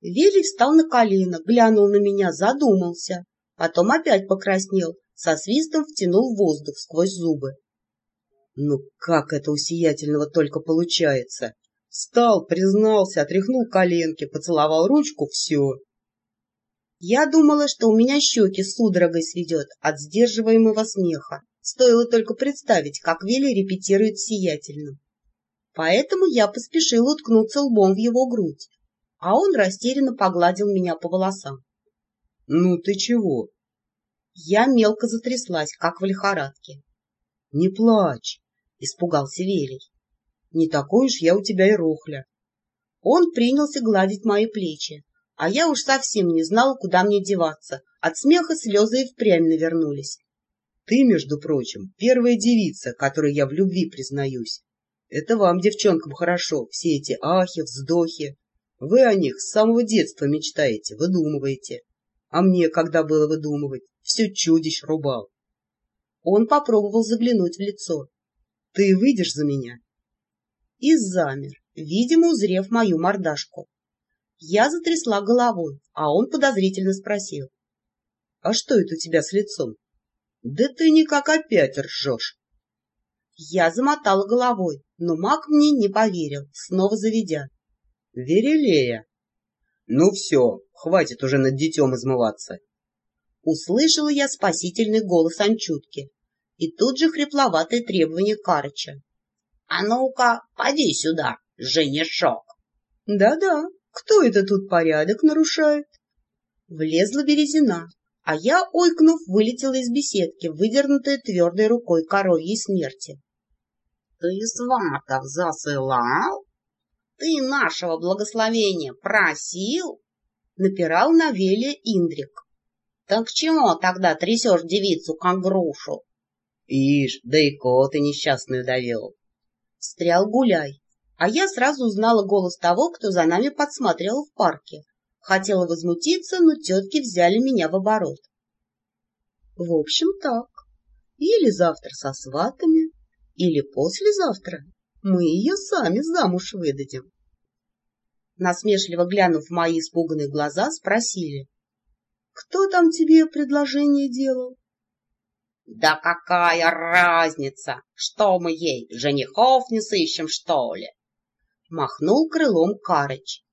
Велий встал на колено, глянул на меня, задумался, потом опять покраснел, со свистом втянул воздух сквозь зубы. Ну как это у сиятельного только получается? Встал, признался, отряхнул коленки, поцеловал ручку — все. Я думала, что у меня щеки судорогой сведет от сдерживаемого смеха. Стоило только представить, как Вилли репетирует сиятельным. Поэтому я поспешила уткнуться лбом в его грудь, а он растерянно погладил меня по волосам. — Ну ты чего? Я мелко затряслась, как в лихорадке. — Не плачь, — испугался Велий. — Не такой уж я у тебя и рохля. Он принялся гладить мои плечи, а я уж совсем не знала, куда мне деваться. От смеха слезы и впрямь навернулись. Ты, между прочим, первая девица, которой я в любви признаюсь. Это вам, девчонкам, хорошо, все эти ахи, вздохи. Вы о них с самого детства мечтаете, выдумываете. А мне, когда было выдумывать, все чудищ рубал. Он попробовал заглянуть в лицо. Ты выйдешь за меня? И замер, видимо, узрев мою мордашку. Я затрясла головой, а он подозрительно спросил. — А что это у тебя с лицом? — Да ты никак опять ржешь. Я замотала головой, но маг мне не поверил, снова заведя. — Верелея. — Ну все, хватит уже над детем измываться. Услышала я спасительный голос Анчутки и тут же хрипловатое требование Карыча. — А ну-ка, поди сюда, женишок. Да — Да-да, кто это тут порядок нарушает? Влезла березина, а я, ойкнув, вылетела из беседки, выдернутая твердой рукой коровьей смерти. — Ты сватов засылал? Ты нашего благословения просил? — напирал на Веле Индрик. — Так чего тогда трясешь девицу, как грушу? — Ишь, да и коты несчастную довел. Встрял гуляй, а я сразу узнала голос того, кто за нами подсматривал в парке. Хотела возмутиться, но тетки взяли меня в оборот. В общем, так. Или завтра со сватами, или послезавтра. Мы ее сами замуж выдадим. Насмешливо глянув в мои испуганные глаза, спросили. — Кто там тебе предложение делал? — Да какая разница, что мы ей, женихов не сыщем, что ли? Махнул крылом Карыч.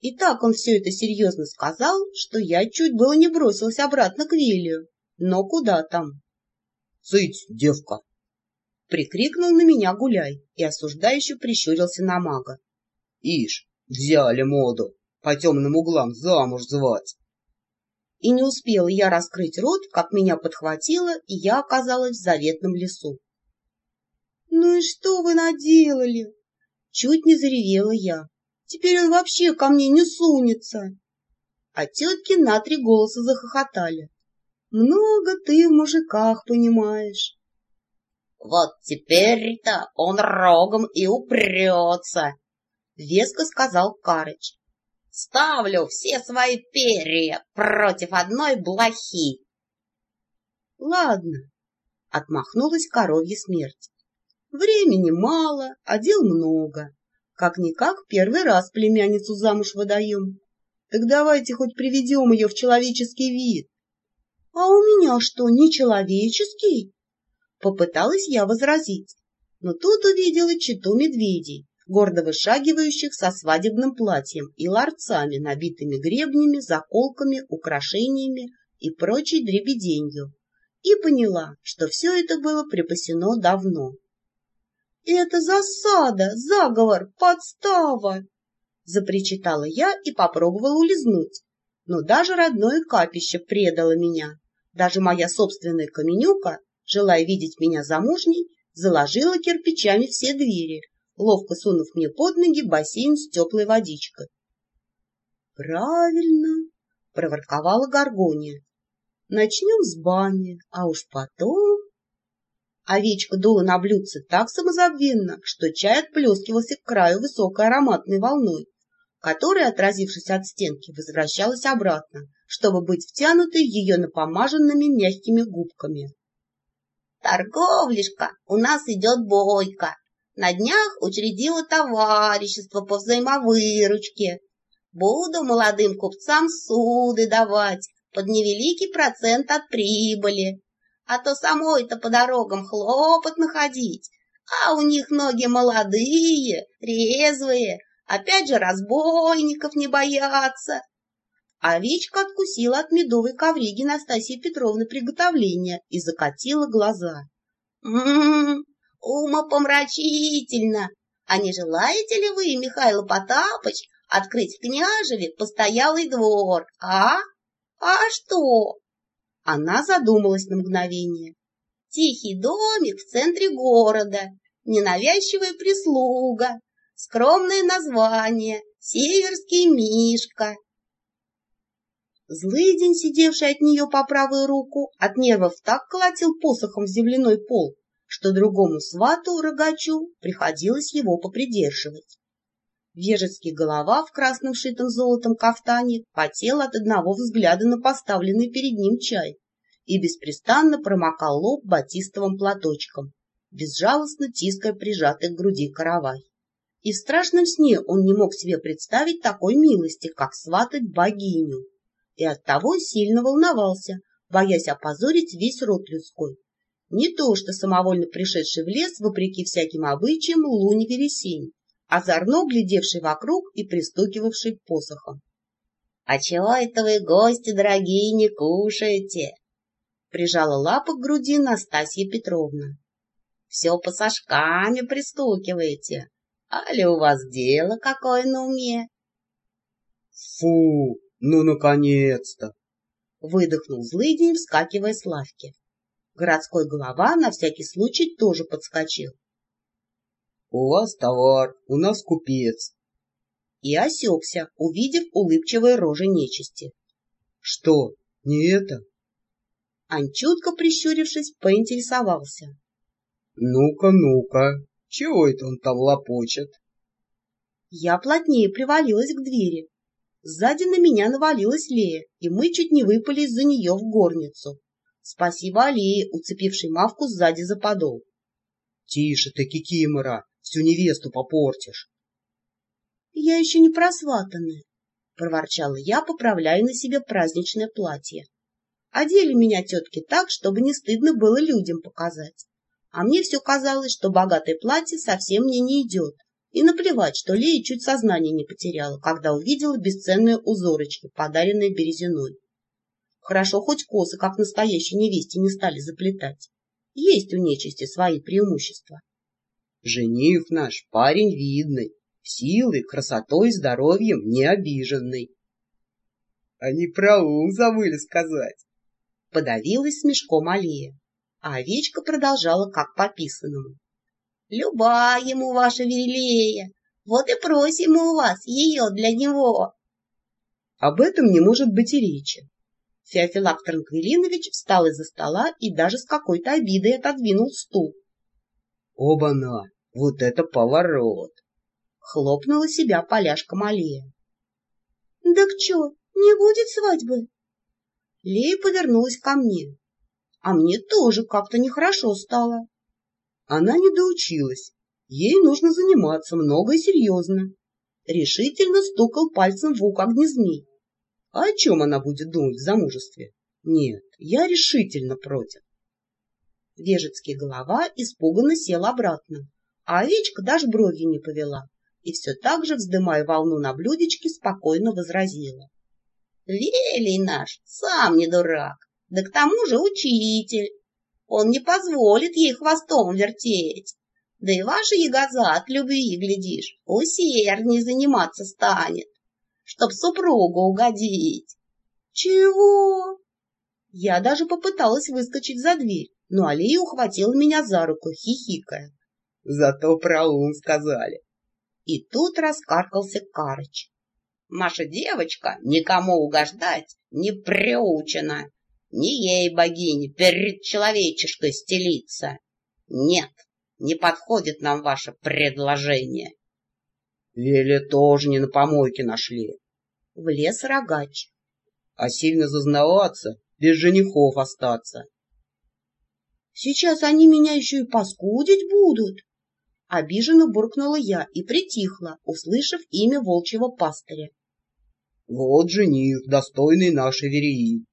И так он все это серьезно сказал, что я чуть было не бросился обратно к Вилию. Но куда там? — Цыть, девка! — прикрикнул на меня Гуляй и осуждающе прищурился на мага. — Ишь, взяли моду по темным углам замуж звать. И не успела я раскрыть рот, как меня подхватило, и я оказалась в заветном лесу. — Ну и что вы наделали? Чуть не заревела я. Теперь он вообще ко мне не сунется. А тетки на три голоса захохотали. Много ты в мужиках понимаешь. Вот теперь-то он рогом и упрется, — веско сказал Карыч. Ставлю все свои перья против одной блохи. Ладно, — отмахнулась коровья смерть. Времени мало, а дел много. Как-никак первый раз племянницу замуж выдаем. Так давайте хоть приведем ее в человеческий вид. А у меня что, не человеческий? Попыталась я возразить, но тут увидела читу медведей, гордо вышагивающих со свадебным платьем и ларцами, набитыми гребнями, заколками, украшениями и прочей дребеденью, и поняла, что все это было припасено давно. «Это засада, заговор, подстава!» Запричитала я и попробовала улизнуть. Но даже родное капище предало меня. Даже моя собственная каменюка, желая видеть меня замужней, заложила кирпичами все двери, ловко сунув мне под ноги бассейн с теплой водичкой. «Правильно!» — проворковала Гаргония. «Начнем с бани, а уж потом...» Овечка дула на блюдце так самозабвенно, что чай отплескивался к краю высокой ароматной волной, которая, отразившись от стенки, возвращалась обратно, чтобы быть втянутой ее напомаженными мягкими губками. «Торговлишка, у нас идет бойко. На днях учредила товарищество по взаимовыручке», Буду молодым купцам суды давать под невеликий процент от прибыли. А то самой-то по дорогам хлопотно ходить, а у них ноги молодые, резвые, опять же разбойников не боятся. Овечка откусила от медовой ковриги Настасьи Петровны приготовления и закатила глаза. «М-м, умопомрачительно! А не желаете ли вы, Михаил Потапыч, открыть в княжеве постоялый двор, а? А что?» Она задумалась на мгновение. «Тихий домик в центре города, ненавязчивая прислуга, скромное название, северский мишка». Злый день, сидевший от нее по правую руку, от нервов так колотил посохом в земляной пол, что другому свату, рогачу, приходилось его попридерживать. Вежецкий голова в красном шитом золотом кафтане потел от одного взгляда на поставленный перед ним чай и беспрестанно промокал лоб батистовым платочком, безжалостно тиская прижатый к груди каравай. И в страшном сне он не мог себе представить такой милости, как сватать богиню, и оттого сильно волновался, боясь опозорить весь род людской, не то что самовольно пришедший в лес, вопреки всяким обычаям, лунь вересень, озорно глядевший вокруг и пристукивавший посохом. — А чего это вы, гости дорогие, не кушаете? — прижала лапы к груди Настасья Петровна. — Все по сошками пристукиваете. А ли у вас дело какое на уме? — Фу, ну наконец-то! — выдохнул злыдень, вскакивая с лавки. Городской голова на всякий случай тоже подскочил. — У вас товар, у нас купец. И осекся, увидев улыбчивые рожи нечисти. — Что, не это? Анчутка, прищурившись, поинтересовался. — Ну-ка, ну-ка, чего это он там лопочет? Я плотнее привалилась к двери. Сзади на меня навалилась Лея, и мы чуть не выпали из-за нее в горницу. Спасибо Алие, уцепившей Мавку сзади за подол. — Тише ты, Кикимора, всю невесту попортишь. — Я еще не просватанная, — проворчала я, поправляя на себе праздничное платье. Одели меня тетки так, чтобы не стыдно было людям показать. А мне все казалось, что богатое платье совсем мне не идет. И наплевать, что Лея чуть сознание не потеряла, когда увидела бесценные узорочки, подаренные Березиной. Хорошо, хоть косы, как настоящей невесте, не стали заплетать. Есть у нечисти свои преимущества. Жених наш парень видный, силой, красотой, здоровьем не обиженный. Они про ум забыли сказать. Подавилась смешком Алия, а овечка продолжала как пописанному. Люба ему ваша верелея, вот и просим мы у вас ее для него. Об этом не может быть и речи. Феофилак Транквилинович встал из-за стола и даже с какой-то обидой отодвинул стул. «Оба-на! Вот это поворот!» Хлопнула себя поляшка Малия. «Да к чё, не будет свадьбы?» Лея повернулась ко мне. А мне тоже как-то нехорошо стало. Она не доучилась. Ей нужно заниматься много и серьезно. Решительно стукал пальцем в ухо огнезмей. А о чем она будет думать в замужестве? Нет, я решительно против. Вежецкий голова испуганно сел обратно, а овечка даже брови не повела и все так же, вздымая волну на блюдечке, спокойно возразила. — Велий наш, сам не дурак, да к тому же учитель. Он не позволит ей хвостом вертеть. Да и ваша ягоза от любви, глядишь, усердней заниматься станет чтоб супругу угодить. Чего? Я даже попыталась выскочить за дверь, но Алия ухватила меня за руку, хихикая. Зато про ум сказали. И тут раскаркался Карыч. Наша девочка никому угождать не приучена. Не ей, богине, перед человечешкой стелиться. Нет, не подходит нам ваше предложение. Веля тоже не на помойке нашли. Влез рогач. А сильно зазнаваться, без женихов остаться. Сейчас они меня еще и паскудить будут. Обиженно буркнула я и притихла, услышав имя волчьего пастыря. Вот жених, достойный нашей вереи.